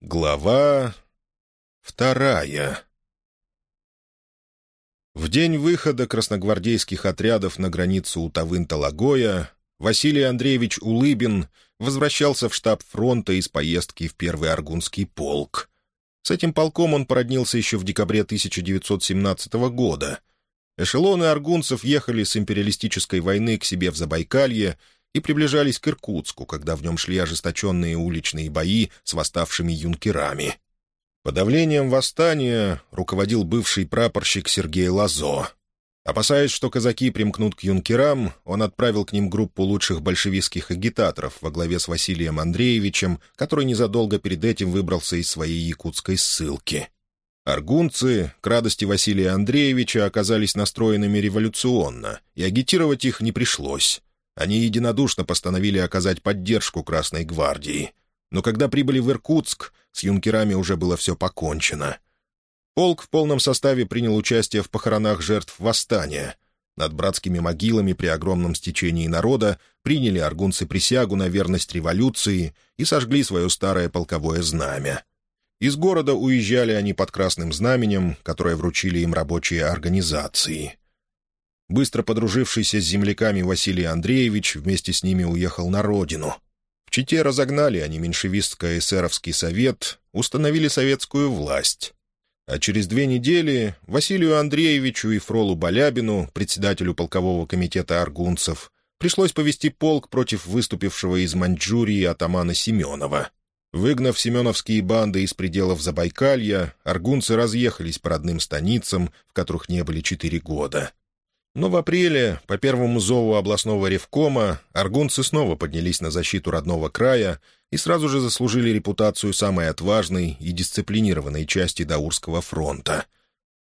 Глава вторая В день выхода красногвардейских отрядов на границу у Тавын-Талагоя Василий Андреевич Улыбин возвращался в штаб фронта из поездки в Первый Аргунский полк. С этим полком он породнился еще в декабре 1917 года. Эшелоны аргунцев ехали с империалистической войны к себе в Забайкалье — и приближались к Иркутску, когда в нем шли ожесточенные уличные бои с восставшими юнкерами. Подавлением восстания руководил бывший прапорщик Сергей Лазо. Опасаясь, что казаки примкнут к юнкерам, он отправил к ним группу лучших большевистских агитаторов во главе с Василием Андреевичем, который незадолго перед этим выбрался из своей якутской ссылки. Аргунцы, к радости Василия Андреевича, оказались настроенными революционно, и агитировать их не пришлось. Они единодушно постановили оказать поддержку Красной гвардии. Но когда прибыли в Иркутск, с юнкерами уже было все покончено. Полк в полном составе принял участие в похоронах жертв восстания. Над братскими могилами при огромном стечении народа приняли аргунцы присягу на верность революции и сожгли свое старое полковое знамя. Из города уезжали они под красным знаменем, которое вручили им рабочие организации. Быстро подружившийся с земляками Василий Андреевич вместе с ними уехал на родину. В Чите разогнали они меньшевистско-эсеровский совет, установили советскую власть. А через две недели Василию Андреевичу и Фролу Балябину, председателю полкового комитета аргунцев, пришлось повести полк против выступившего из Маньчжурии атамана Семенова. Выгнав семеновские банды из пределов Забайкалья, аргунцы разъехались по родным станицам, в которых не были четыре года. Но в апреле, по первому зову областного ревкома, аргунцы снова поднялись на защиту родного края и сразу же заслужили репутацию самой отважной и дисциплинированной части Даурского фронта.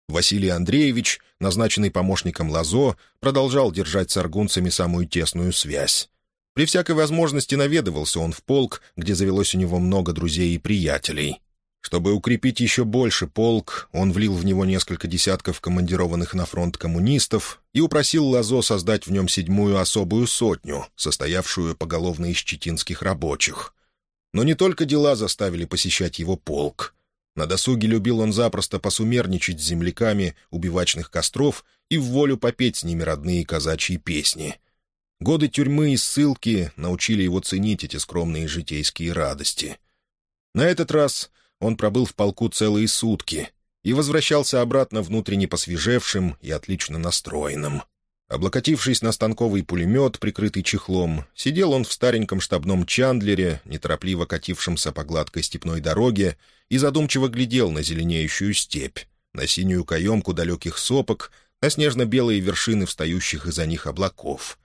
Василий Андреевич, назначенный помощником Лазо, продолжал держать с аргунцами самую тесную связь. При всякой возможности наведывался он в полк, где завелось у него много друзей и приятелей. Чтобы укрепить еще больше полк, он влил в него несколько десятков командированных на фронт коммунистов и упросил Лазо создать в нем седьмую особую сотню, состоявшую поголовно из читинских рабочих. Но не только дела заставили посещать его полк. На досуге любил он запросто посумерничать с земляками убивачных костров и в волю попеть с ними родные казачьи песни. Годы тюрьмы и ссылки научили его ценить эти скромные житейские радости. На этот раз он пробыл в полку целые сутки и возвращался обратно внутренне посвежевшим и отлично настроенным. Облокотившись на станковый пулемет, прикрытый чехлом, сидел он в стареньком штабном чандлере, неторопливо катившемся по гладкой степной дороге, и задумчиво глядел на зеленеющую степь, на синюю каемку далеких сопок, на снежно-белые вершины встающих из-за них облаков.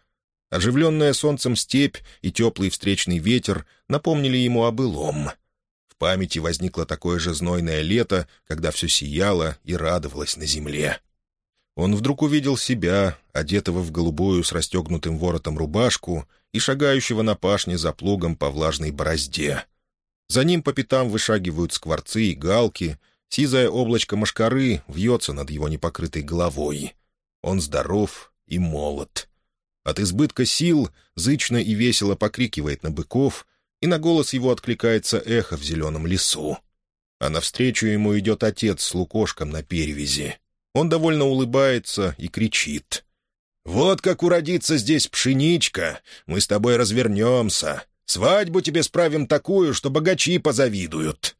Оживленная солнцем степь и теплый встречный ветер напомнили ему о былом — памяти возникло такое же знойное лето, когда все сияло и радовалось на земле. Он вдруг увидел себя, одетого в голубую с расстегнутым воротом рубашку и шагающего на пашне за плугом по влажной борозде. За ним по пятам вышагивают скворцы и галки, сизое облачко мошкары вьется над его непокрытой головой. Он здоров и молод. От избытка сил зычно и весело покрикивает на быков — и на голос его откликается эхо в зеленом лесу. А навстречу ему идет отец с лукошком на перевязи. Он довольно улыбается и кричит. «Вот как уродится здесь пшеничка! Мы с тобой развернемся! Свадьбу тебе справим такую, что богачи позавидуют!»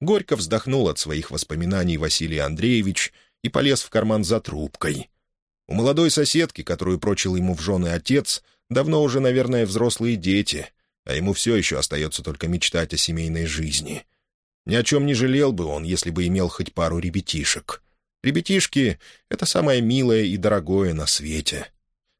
Горько вздохнул от своих воспоминаний Василий Андреевич и полез в карман за трубкой. У молодой соседки, которую прочил ему в жены отец, давно уже, наверное, взрослые дети, а ему все еще остается только мечтать о семейной жизни. Ни о чем не жалел бы он, если бы имел хоть пару ребятишек. Ребятишки — это самое милое и дорогое на свете.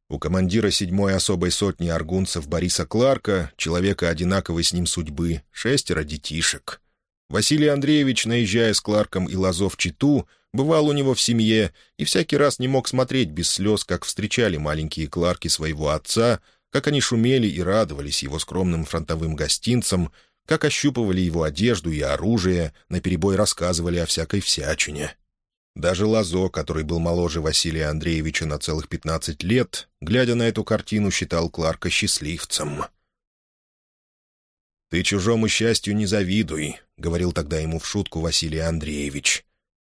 У командира седьмой особой сотни аргунцев Бориса Кларка, человека одинаковой с ним судьбы, шестеро детишек. Василий Андреевич, наезжая с Кларком и Лазов Читу, бывал у него в семье и всякий раз не мог смотреть без слез, как встречали маленькие Кларки своего отца — как они шумели и радовались его скромным фронтовым гостинцам, как ощупывали его одежду и оружие, наперебой рассказывали о всякой всячине. Даже Лазо, который был моложе Василия Андреевича на целых пятнадцать лет, глядя на эту картину, считал Кларка счастливцем. «Ты чужому счастью не завидуй», — говорил тогда ему в шутку Василий Андреевич.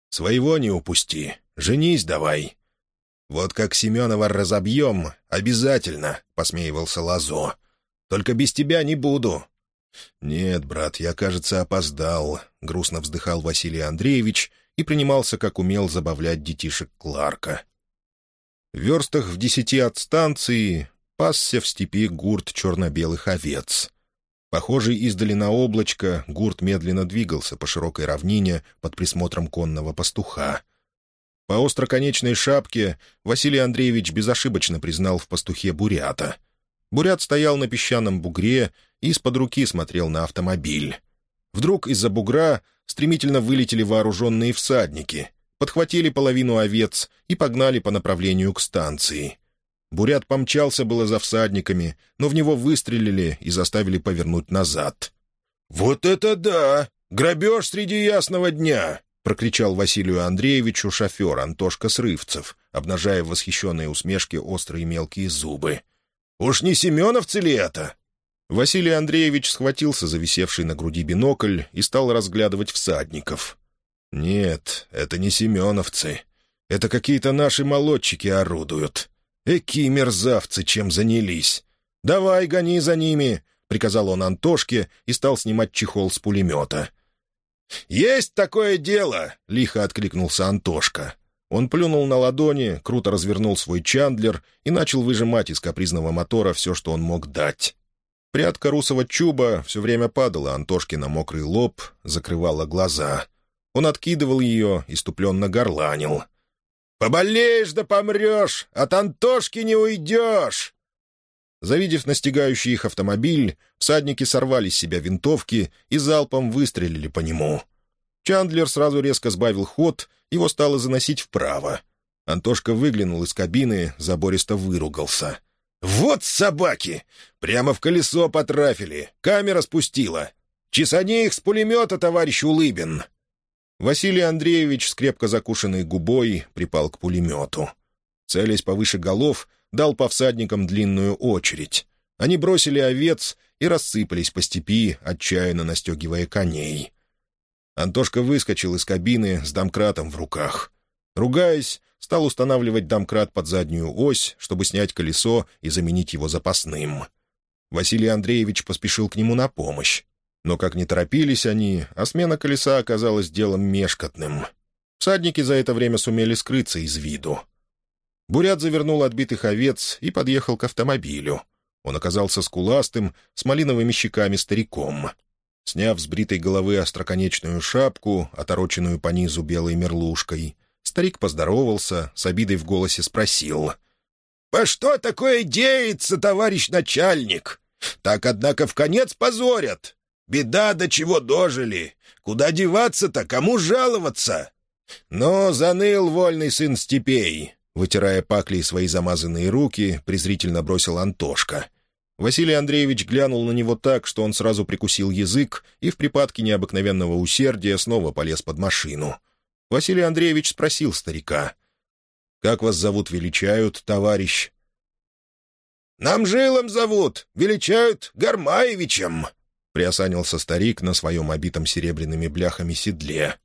«Своего не упусти, женись давай». «Вот как Семенова разобьем, обязательно», — посмеивался Лазо. «Только без тебя не буду». «Нет, брат, я, кажется, опоздал», — грустно вздыхал Василий Андреевич и принимался, как умел, забавлять детишек Кларка. В верстах в десяти от станции пасся в степи гурт черно-белых овец. Похожий издали на облачко, гурт медленно двигался по широкой равнине под присмотром конного пастуха. По остроконечной шапке Василий Андреевич безошибочно признал в пастухе бурята. Бурят стоял на песчаном бугре и из-под руки смотрел на автомобиль. Вдруг из-за бугра стремительно вылетели вооруженные всадники, подхватили половину овец и погнали по направлению к станции — Бурят помчался было за всадниками, но в него выстрелили и заставили повернуть назад. «Вот это да! Грабеж среди ясного дня!» — прокричал Василию Андреевичу шофер Антошка Срывцев, обнажая в восхищенной усмешке острые мелкие зубы. «Уж не семеновцы ли это?» Василий Андреевич схватился за висевший на груди бинокль и стал разглядывать всадников. «Нет, это не семеновцы. Это какие-то наши молодчики орудуют. Эки мерзавцы, чем занялись! Давай, гони за ними!» — приказал он Антошке и стал снимать чехол с пулемета. «Есть такое дело!» — лихо откликнулся Антошка. Он плюнул на ладони, круто развернул свой чандлер и начал выжимать из капризного мотора все, что он мог дать. Прядка русого чуба все время падала Антошке на мокрый лоб, закрывала глаза. Он откидывал ее, иступленно горланил — Поболеешь да помрешь, от Антошки не уйдешь!» Завидев настигающий их автомобиль, всадники сорвали с себя винтовки и залпом выстрелили по нему. Чандлер сразу резко сбавил ход, его стало заносить вправо. Антошка выглянул из кабины, забористо выругался. «Вот собаки! Прямо в колесо потрафили, камера спустила. Чесани их с пулемета, товарищ Улыбин!» Василий Андреевич с крепко закушенной губой припал к пулемету. Целясь повыше голов, дал по всадникам длинную очередь. Они бросили овец и рассыпались по степи, отчаянно настегивая коней. Антошка выскочил из кабины с домкратом в руках. Ругаясь, стал устанавливать домкрат под заднюю ось, чтобы снять колесо и заменить его запасным. Василий Андреевич поспешил к нему на помощь. Но как не торопились они, а смена колеса оказалась делом мешкотным. Всадники за это время сумели скрыться из виду. Бурят завернул отбитых овец и подъехал к автомобилю. Он оказался скуластым, с малиновыми щеками стариком. Сняв с бритой головы остроконечную шапку, отороченную по низу белой мерлушкой, старик поздоровался, с обидой в голосе спросил. «По что такое деется, товарищ начальник? Так, однако, в конец позорят. Беда, до чего дожили. Куда деваться-то, кому жаловаться? Но заныл вольный сын степей. Вытирая паклей свои замазанные руки, презрительно бросил Антошка. Василий Андреевич глянул на него так, что он сразу прикусил язык и в припадке необыкновенного усердия снова полез под машину. Василий Андреевич спросил старика. «Как вас зовут, величают, товарищ?» «Нам жилом зовут, величают Гармаевичем», приосанился старик на своем обитом серебряными бляхами седле.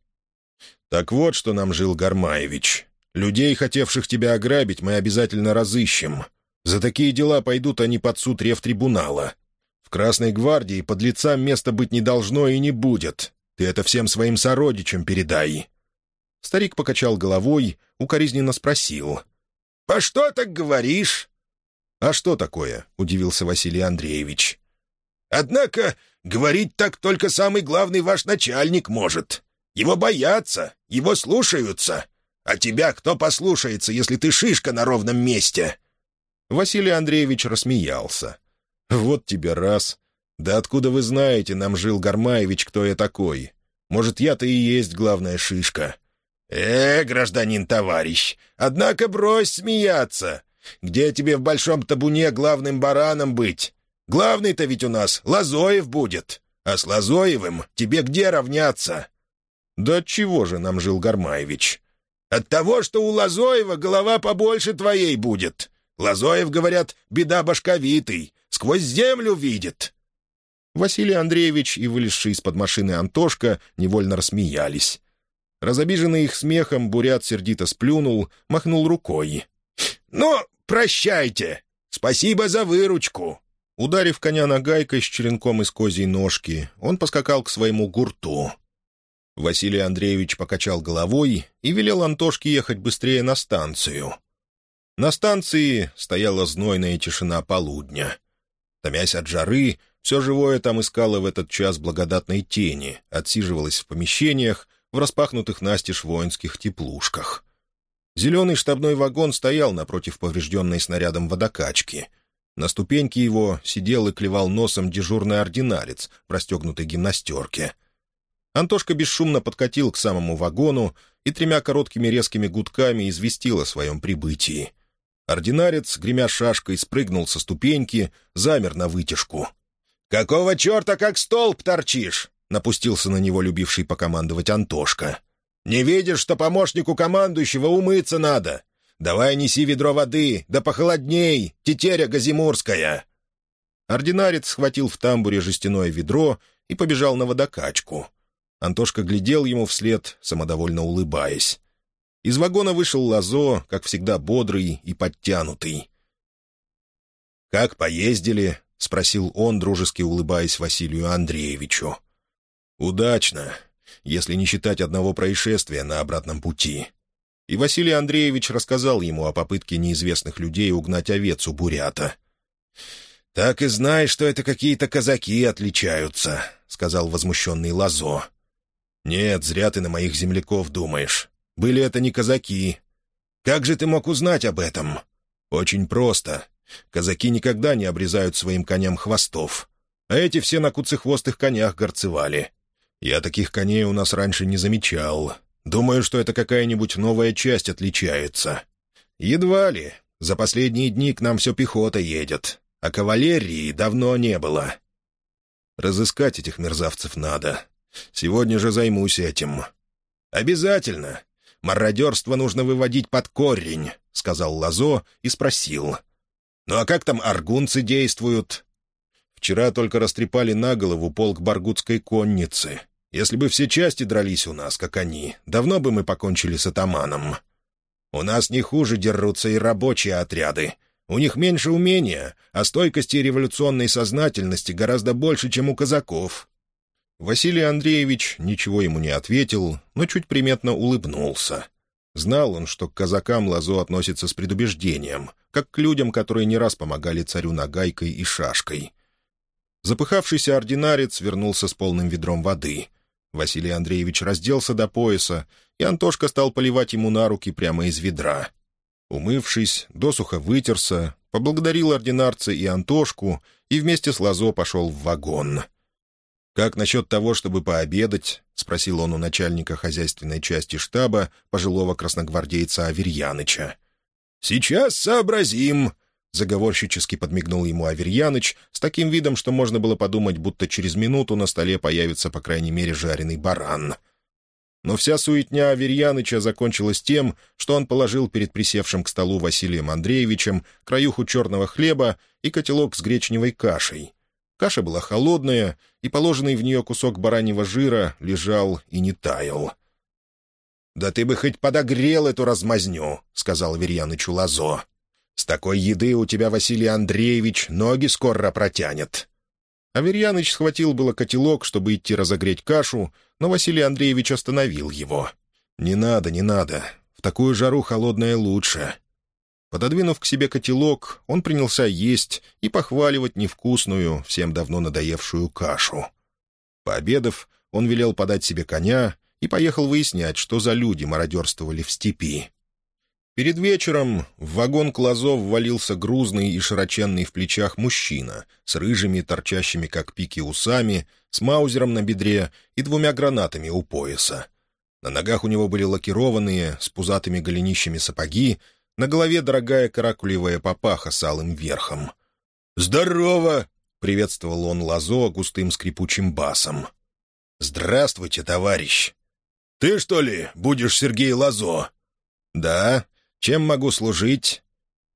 «Так вот, что нам жил Гармаевич. Людей, хотевших тебя ограбить, мы обязательно разыщем. За такие дела пойдут они под суд ревтрибунала. В Красной гвардии под лицам места быть не должно и не будет. Ты это всем своим сородичам передай». Старик покачал головой, укоризненно спросил. «По что так говоришь?» «А что такое?» — удивился Василий Андреевич. «Однако Говорить так только самый главный ваш начальник может. Его боятся, его слушаются. А тебя кто послушается, если ты шишка на ровном месте?» Василий Андреевич рассмеялся. «Вот тебе раз. Да откуда вы знаете, нам жил Гармаевич, кто я такой? Может, я-то и есть главная шишка?» «Э, гражданин-товарищ, однако брось смеяться. Где тебе в большом табуне главным бараном быть? Главный-то ведь у нас Лазоев будет, а с Лазоевым тебе где равняться?» «Да чего же нам жил Гармаевич?» «От того, что у Лазоева голова побольше твоей будет. Лазоев, говорят, беда башковитый, сквозь землю видит». Василий Андреевич и вылезший из-под машины Антошка невольно рассмеялись. Разобиженный их смехом, Бурят сердито сплюнул, махнул рукой. «Ну, прощайте! Спасибо за выручку!» Ударив коня нагайкой с черенком из козьей ножки, он поскакал к своему гурту. Василий Андреевич покачал головой и велел Антошке ехать быстрее на станцию. На станции стояла знойная тишина полудня. Томясь от жары, все живое там искало в этот час благодатной тени, отсиживалось в помещениях, в распахнутых настежь воинских теплушках. Зеленый штабной вагон стоял напротив поврежденной снарядом водокачки. На ступеньке его сидел и клевал носом дежурный ординарец в расстегнутой гимнастерке. Антошка бесшумно подкатил к самому вагону и тремя короткими резкими гудками известил о своем прибытии. Ординарец, гремя шашкой, спрыгнул со ступеньки, замер на вытяжку. «Какого черта как столб торчишь?» — напустился на него любивший покомандовать Антошка. «Не видишь, что помощнику командующего умыться надо? Давай неси ведро воды, да похолодней, тетеря газимурская!» Ординарец схватил в тамбуре жестяное ведро и побежал на водокачку. Антошка глядел ему вслед, самодовольно улыбаясь. Из вагона вышел Лазо, как всегда бодрый и подтянутый. «Как поездили?» — спросил он, дружески улыбаясь Василию Андреевичу. «Удачно, если не считать одного происшествия на обратном пути». И Василий Андреевич рассказал ему о попытке неизвестных людей угнать овец у бурята. «Так и знай, что это какие-то казаки отличаются», — сказал возмущенный Лазо. «Нет, зря ты на моих земляков думаешь. Были это не казаки. Как же ты мог узнать об этом? Очень просто. Казаки никогда не обрезают своим коням хвостов. А эти все на куцехвостых конях горцевали. Я таких коней у нас раньше не замечал. Думаю, что это какая-нибудь новая часть отличается. Едва ли. За последние дни к нам все пехота едет. А кавалерии давно не было. Разыскать этих мерзавцев надо. Сегодня же займусь этим. Обязательно. Мародерство нужно выводить под корень», — сказал Лазо и спросил. «Ну а как там аргунцы действуют?» «Вчера только растрепали на голову полк баргутской конницы. Если бы все части дрались у нас, как они, давно бы мы покончили с атаманом. У нас не хуже дерутся и рабочие отряды. У них меньше умения, а стойкости и революционной сознательности гораздо больше, чем у казаков. Василий Андреевич ничего ему не ответил, но чуть приметно улыбнулся. Знал он, что к казакам Лазо относится с предубеждением, как к людям, которые не раз помогали царю нагайкой и шашкой. Запыхавшийся ординарец вернулся с полным ведром воды. Василий Андреевич разделся до пояса, и Антошка стал поливать ему на руки прямо из ведра. Умывшись, досуха вытерся, поблагодарил ординарца и Антошку и вместе с Лазо пошел в вагон — «Как насчет того, чтобы пообедать?» — спросил он у начальника хозяйственной части штаба, пожилого красногвардейца Аверьяныча. «Сейчас сообразим», — заговорщически подмигнул ему Аверьяныч с таким видом, что можно было подумать, будто через минуту на столе появится, по крайней мере, жареный баран. Но вся суетня Аверьяныча закончилась тем, что он положил перед присевшим к столу Василием Андреевичем краюху черного хлеба и котелок с гречневой кашей — Каша была холодная, и положенный в нее кусок бараньего жира лежал и не таял. «Да ты бы хоть подогрел эту размазню», — сказал Верьянычу Лазо. «С такой еды у тебя, Василий Андреевич, ноги скоро протянет». Аверьяныч схватил было котелок, чтобы идти разогреть кашу, но Василий Андреевич остановил его. «Не надо, не надо. В такую жару холодное лучше. Пододвинув к себе котелок, он принялся есть и похваливать невкусную, всем давно надоевшую кашу. Пообедав, он велел подать себе коня и поехал выяснять, что за люди мародерствовали в степи. Перед вечером в вагон Клазов ввалился грузный и широченный в плечах мужчина с рыжими, торчащими как пики усами, с маузером на бедре и двумя гранатами у пояса. На ногах у него были лакированные, с пузатыми голенищами сапоги, на голове дорогая каракулевая папаха с алым верхом. «Здорово!» — приветствовал он Лазо густым скрипучим басом. «Здравствуйте, товарищ!» «Ты, что ли, будешь Сергей Лазо?» «Да. Чем могу служить?»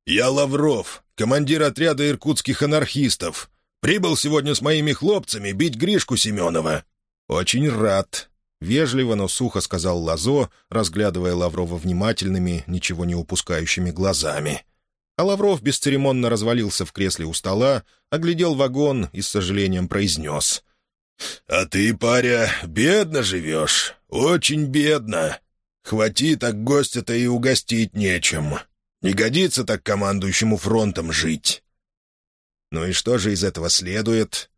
«Я Лавров, командир отряда иркутских анархистов. Прибыл сегодня с моими хлопцами бить Гришку Семенова». «Очень рад», — вежливо, но сухо сказал Лазо, разглядывая Лаврова внимательными, ничего не упускающими глазами. А Лавров бесцеремонно развалился в кресле у стола, оглядел вагон и с сожалением произнес. «А ты, паря, бедно живешь, очень бедно. Хвати так гостя-то и угостить нечем. Не годится так командующему фронтом жить». «Ну и что же из этого следует?»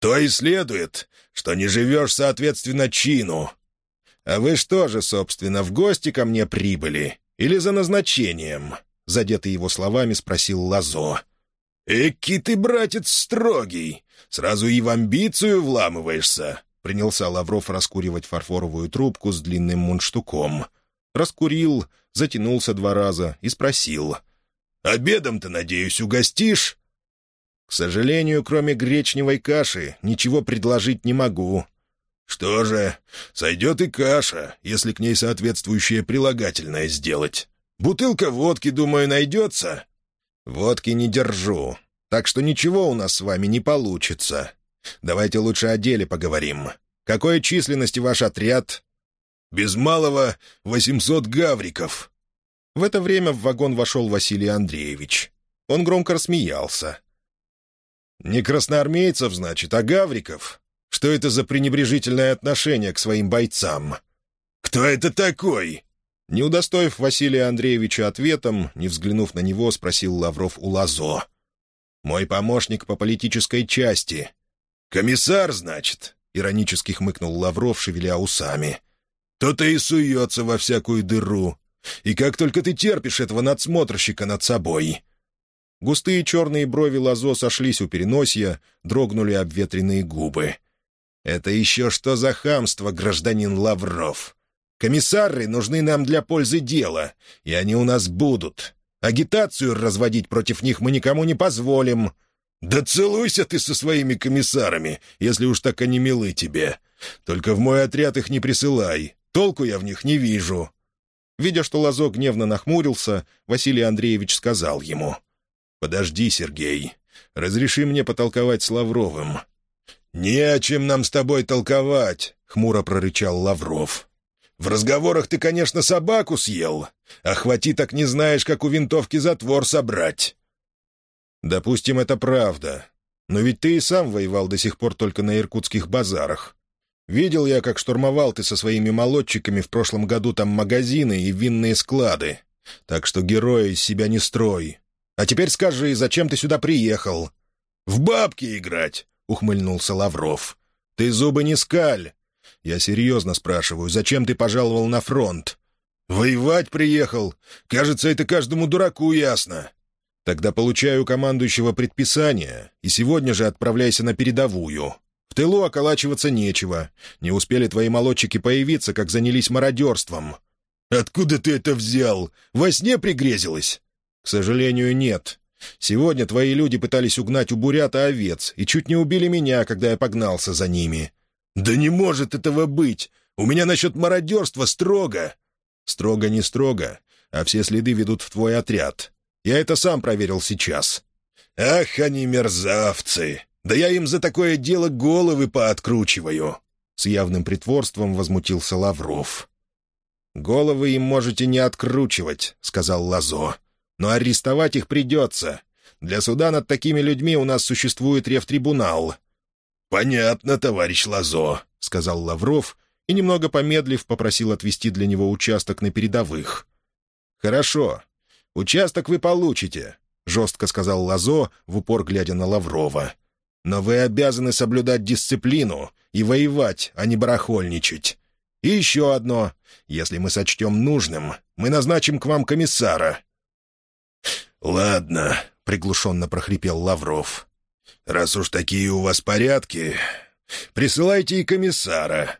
«То и следует, что не живешь соответственно чину». «А вы что же, собственно, в гости ко мне прибыли? Или за назначением?» задетый его словами, спросил Лазо. «Эки ты, братец, строгий! Сразу и в амбицию вламываешься!» Принялся Лавров раскуривать фарфоровую трубку с длинным мундштуком. Раскурил, затянулся два раза и спросил. «Обедом-то, надеюсь, угостишь?» «К сожалению, кроме гречневой каши, ничего предложить не могу». «Что же, сойдет и каша, если к ней соответствующее прилагательное сделать. Бутылка водки, думаю, найдется?» «Водки не держу, так что ничего у нас с вами не получится. Давайте лучше о деле поговорим. Какой численности ваш отряд?» «Без малого восемьсот гавриков». В это время в вагон вошел Василий Андреевич. Он громко рассмеялся. «Не красноармейцев, значит, а гавриков? Что это за пренебрежительное отношение к своим бойцам?» «Кто это такой?» Не удостоив Василия Андреевича ответом, не взглянув на него, спросил Лавров у Лазо. «Мой помощник по политической части». «Комиссар, значит?» — иронически хмыкнул Лавров, шевеля усами. «То-то и суется во всякую дыру. И как только ты терпишь этого надсмотрщика над собой!» Густые черные брови Лазо сошлись у переносья, дрогнули обветренные губы. «Это еще что за хамство, гражданин Лавров? Комиссары нужны нам для пользы дела, и они у нас будут. Агитацию разводить против них мы никому не позволим». «Да целуйся ты со своими комиссарами, если уж так они милы тебе. Только в мой отряд их не присылай. Толку я в них не вижу». Видя, что Лазо гневно нахмурился, Василий Андреевич сказал ему. «Подожди, Сергей. Разреши мне потолковать с Лавровым». «Не о чем нам с тобой толковать», — хмуро прорычал Лавров. В разговорах ты, конечно, собаку съел, а хвати так не знаешь, как у винтовки затвор собрать». «Допустим, это правда. Но ведь ты и сам воевал до сих пор только на иркутских базарах. Видел я, как штурмовал ты со своими молодчиками в прошлом году там магазины и винные склады. Так что героя из себя не строй. А теперь скажи, зачем ты сюда приехал?» «В бабки играть», — ухмыльнулся Лавров. «Ты зубы не скаль. Я серьезно спрашиваю, зачем ты пожаловал на фронт?» «Воевать приехал. Кажется, это каждому дураку ясно». «Тогда получаю командующего предписание, и сегодня же отправляйся на передовую. В тылу околачиваться нечего. Не успели твои молодчики появиться, как занялись мародерством». «Откуда ты это взял? Во сне пригрезилось?» «К сожалению, нет. Сегодня твои люди пытались угнать у бурята овец и чуть не убили меня, когда я погнался за ними. «Да не может этого быть! У меня насчет мародерства строго!» «Строго не строго, а все следы ведут в твой отряд. Я это сам проверил сейчас». «Ах, они мерзавцы! Да я им за такое дело головы пооткручиваю!» С явным притворством возмутился Лавров. «Головы им можете не откручивать», — сказал Лазо. «Но арестовать их придется. Для суда над такими людьми у нас существует рефтрибунал. «Понятно, товарищ Лазо», — сказал Лавров и, немного помедлив, попросил отвести для него участок на передовых. «Хорошо. Участок вы получите», — жестко сказал Лазо, в упор глядя на Лаврова. «Но вы обязаны соблюдать дисциплину и воевать, а не барахольничать. И еще одно. Если мы сочтем нужным, мы назначим к вам комиссара». «Ладно», — приглушенно прохрипел Лавров. Раз уж такие у вас порядки, присылайте и комиссара».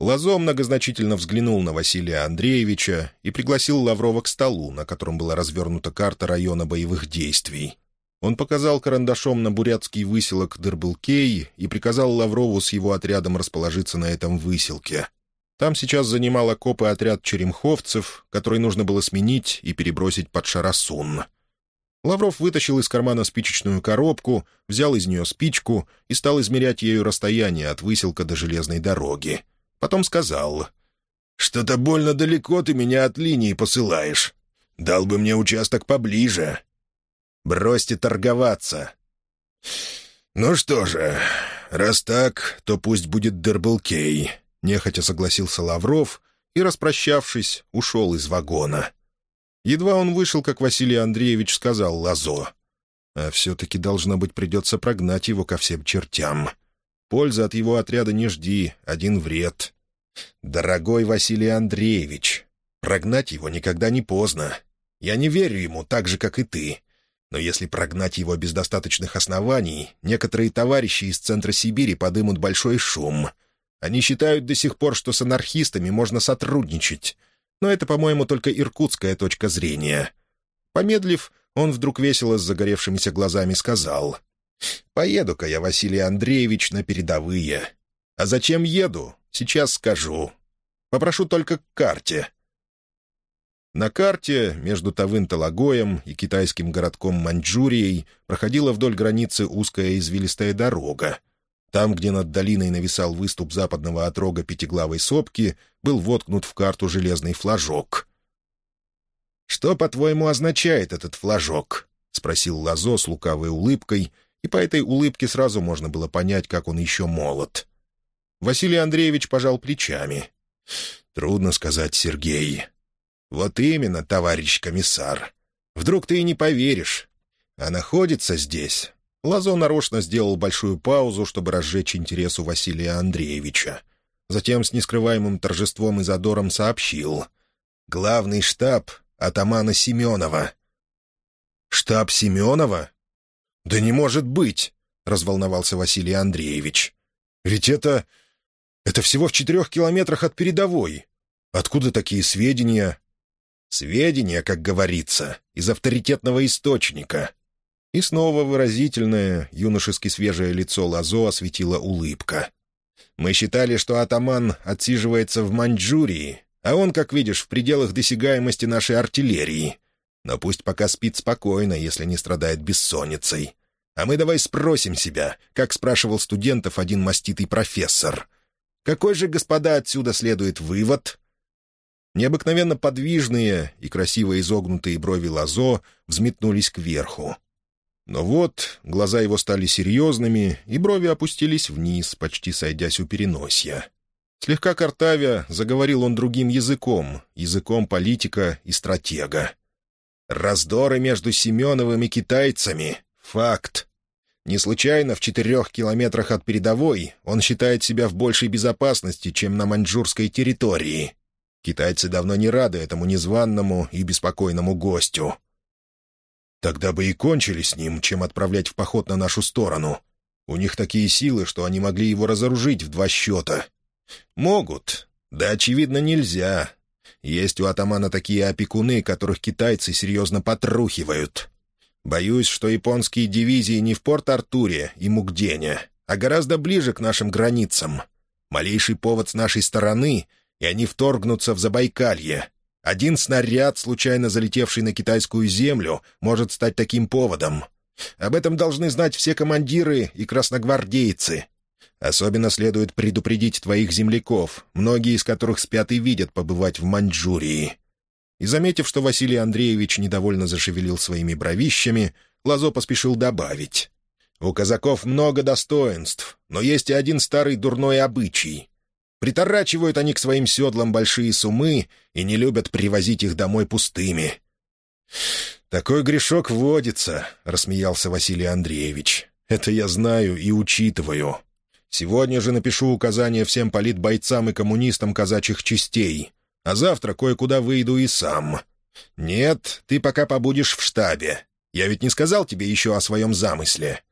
Лазо многозначительно взглянул на Василия Андреевича и пригласил Лаврова к столу, на котором была развернута карта района боевых действий. Он показал карандашом на бурятский выселок Дырбылкей и приказал Лаврову с его отрядом расположиться на этом выселке. Там сейчас занимал окопы отряд черемховцев, который нужно было сменить и перебросить под Шарасун. Лавров вытащил из кармана спичечную коробку, взял из нее спичку и стал измерять ею расстояние от выселка до железной дороги. Потом сказал, «Что-то больно далеко ты меня от линии посылаешь. Дал бы мне участок поближе». «Бросьте торговаться». «Ну что же, раз так, то пусть будет Дерблкей», — нехотя согласился Лавров и, распрощавшись, ушел из вагона. Едва он вышел, как Василий Андреевич сказал Лазо. А все-таки, должно быть, придется прогнать его ко всем чертям. Пользы от его отряда не жди, один вред. Дорогой Василий Андреевич, прогнать его никогда не поздно. Я не верю ему так же, как и ты. Но если прогнать его без достаточных оснований, некоторые товарищи из центра Сибири подымут большой шум. Они считают до сих пор, что с анархистами можно сотрудничать — но это, по-моему, только иркутская точка зрения. Помедлив, он вдруг весело с загоревшимися глазами сказал, «Поеду-ка я, Василий Андреевич, на передовые. А зачем еду, сейчас скажу. Попрошу только к карте». На карте между Тавын-Талагоем и китайским городком Маньчжурией проходила вдоль границы узкая извилистая дорога, там, где над долиной нависал выступ западного отрога пятиглавой сопки, был воткнут в карту железный флажок. «Что, по-твоему, означает этот флажок?» — спросил Лазо с лукавой улыбкой, и по этой улыбке сразу можно было понять, как он еще молод. Василий Андреевич пожал плечами. «Трудно сказать, Сергей». «Вот именно, товарищ комиссар. Вдруг ты и не поверишь. А находится здесь Лазо нарочно сделал большую паузу, чтобы разжечь интерес у Василия Андреевича. Затем с нескрываемым торжеством и задором сообщил. «Главный штаб атамана Семенова». «Штаб Семенова? Да не может быть!» — разволновался Василий Андреевич. «Ведь это... это всего в четырех километрах от передовой. Откуда такие сведения?» «Сведения, как говорится, из авторитетного источника», и снова выразительное, юношески свежее лицо Лазо осветила улыбка. «Мы считали, что атаман отсиживается в Маньчжурии, а он, как видишь, в пределах досягаемости нашей артиллерии. Но пусть пока спит спокойно, если не страдает бессонницей. А мы давай спросим себя, как спрашивал студентов один маститый профессор. Какой же, господа, отсюда следует вывод?» Необыкновенно подвижные и красиво изогнутые брови Лазо взметнулись кверху. Но вот глаза его стали серьезными, и брови опустились вниз, почти сойдясь у переносья. Слегка картавя, заговорил он другим языком, языком политика и стратега. «Раздоры между Семеновым и китайцами — факт. Не случайно в четырех километрах от передовой он считает себя в большей безопасности, чем на маньчжурской территории. Китайцы давно не рады этому незваному и беспокойному гостю. Тогда бы и кончили с ним, чем отправлять в поход на нашу сторону. У них такие силы, что они могли его разоружить в два счета. Могут. Да, очевидно, нельзя. Есть у атамана такие опекуны, которых китайцы серьезно потрухивают. Боюсь, что японские дивизии не в Порт-Артуре и Мукдене, а гораздо ближе к нашим границам. Малейший повод с нашей стороны, и они вторгнутся в Забайкалье. Один снаряд, случайно залетевший на китайскую землю, может стать таким поводом. Об этом должны знать все командиры и красногвардейцы. Особенно следует предупредить твоих земляков, многие из которых спят и видят побывать в Маньчжурии». И, заметив, что Василий Андреевич недовольно зашевелил своими бровищами, Лазо поспешил добавить. «У казаков много достоинств, но есть и один старый дурной обычай. Приторачивают они к своим седлам большие сумы и не любят привозить их домой пустыми. «Такой грешок водится», — рассмеялся Василий Андреевич. «Это я знаю и учитываю. Сегодня же напишу указания всем политбойцам и коммунистам казачьих частей, а завтра кое-куда выйду и сам. Нет, ты пока побудешь в штабе. Я ведь не сказал тебе еще о своем замысле.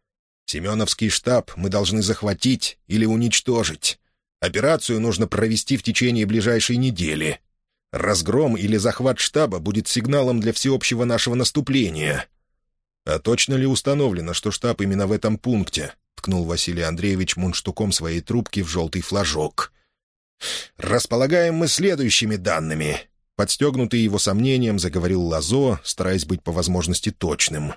Семеновский штаб мы должны захватить или уничтожить. Операцию нужно провести в течение ближайшей недели. Разгром или захват штаба будет сигналом для всеобщего нашего наступления. А точно ли установлено, что штаб именно в этом пункте? ткнул Василий Андреевич мундштуком своей трубки в желтый флажок. «Располагаем мы следующими данными. Подстегнутый его сомнением, заговорил Лазо, стараясь быть по возможности точным.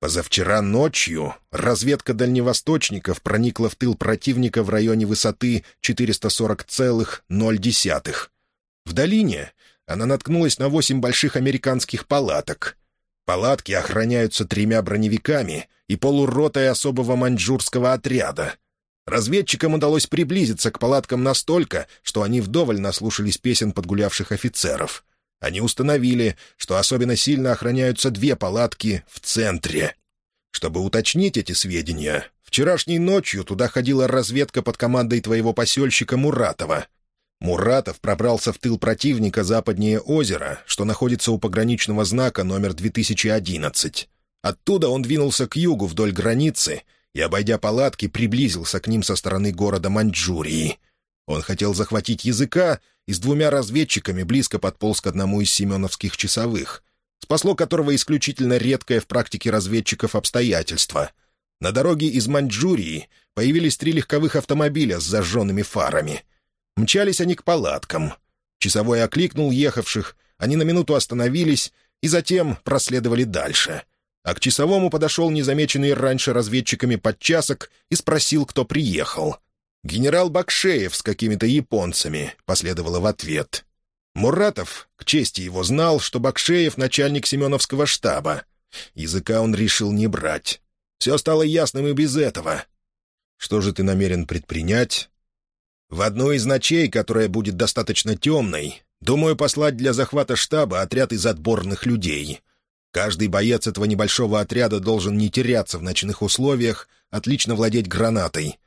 Позавчера ночью разведка дальневосточников проникла в тыл противника в районе высоты 440,0. В долине она наткнулась на восемь больших американских палаток. Палатки охраняются тремя броневиками и полуротой особого маньчжурского отряда. Разведчикам удалось приблизиться к палаткам настолько, что они вдоволь наслушались песен подгулявших офицеров. Они установили, что особенно сильно охраняются две палатки в центре. Чтобы уточнить эти сведения, вчерашней ночью туда ходила разведка под командой твоего посельщика Муратова. Муратов пробрался в тыл противника западнее озера, что находится у пограничного знака номер 2011. Оттуда он двинулся к югу вдоль границы и, обойдя палатки, приблизился к ним со стороны города Маньчжурии. Он хотел захватить языка и с двумя разведчиками близко подполз к одному из семеновских часовых, спасло которого исключительно редкое в практике разведчиков обстоятельство. На дороге из Маньчжурии появились три легковых автомобиля с зажженными фарами. Мчались они к палаткам. Часовой окликнул ехавших, они на минуту остановились и затем проследовали дальше — а к часовому подошел незамеченный раньше разведчиками подчасок и спросил, кто приехал. «Генерал Бакшеев с какими-то японцами», — последовало в ответ. Муратов, к чести его, знал, что Бакшеев — начальник Семеновского штаба. Языка он решил не брать. Все стало ясным и без этого. «Что же ты намерен предпринять?» «В одну из ночей, которая будет достаточно темной, думаю послать для захвата штаба отряд из отборных людей». Каждый боец этого небольшого отряда должен не теряться в ночных условиях, отлично владеть гранатой.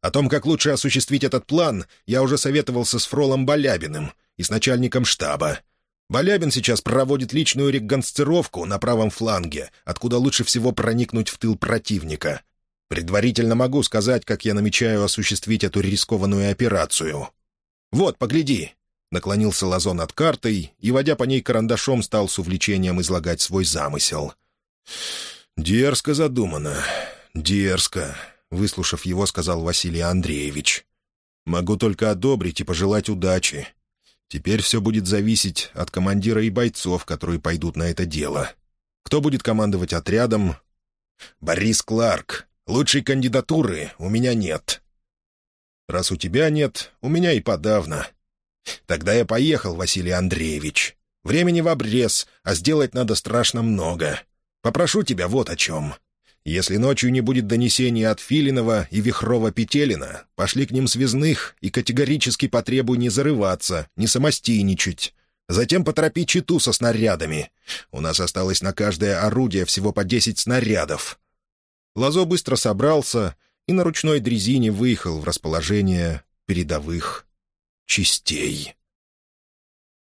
О том, как лучше осуществить этот план, я уже советовался с Фролом Балябиным и с начальником штаба. Балябин сейчас проводит личную реконсцировку на правом фланге, откуда лучше всего проникнуть в тыл противника. Предварительно могу сказать, как я намечаю осуществить эту рискованную операцию. Вот, погляди, Наклонился Лазо над картой и, водя по ней карандашом, стал с увлечением излагать свой замысел. «Дерзко задумано. Дерзко», — выслушав его, сказал Василий Андреевич. «Могу только одобрить и пожелать удачи. Теперь все будет зависеть от командира и бойцов, которые пойдут на это дело. Кто будет командовать отрядом?» «Борис Кларк. Лучшей кандидатуры у меня нет». «Раз у тебя нет, у меня и подавно. Тогда я поехал, Василий Андреевич. Времени в обрез, а сделать надо страшно много. Попрошу тебя вот о чем. Если ночью не будет донесений от Филинова и Вихрова-Петелина, пошли к ним связных и категорически потребуй не зарываться, не самостийничать. Затем поторопи читу со снарядами. У нас осталось на каждое орудие всего по десять снарядов». Лазо быстро собрался и на ручной дрезине выехал в расположение передовых частей.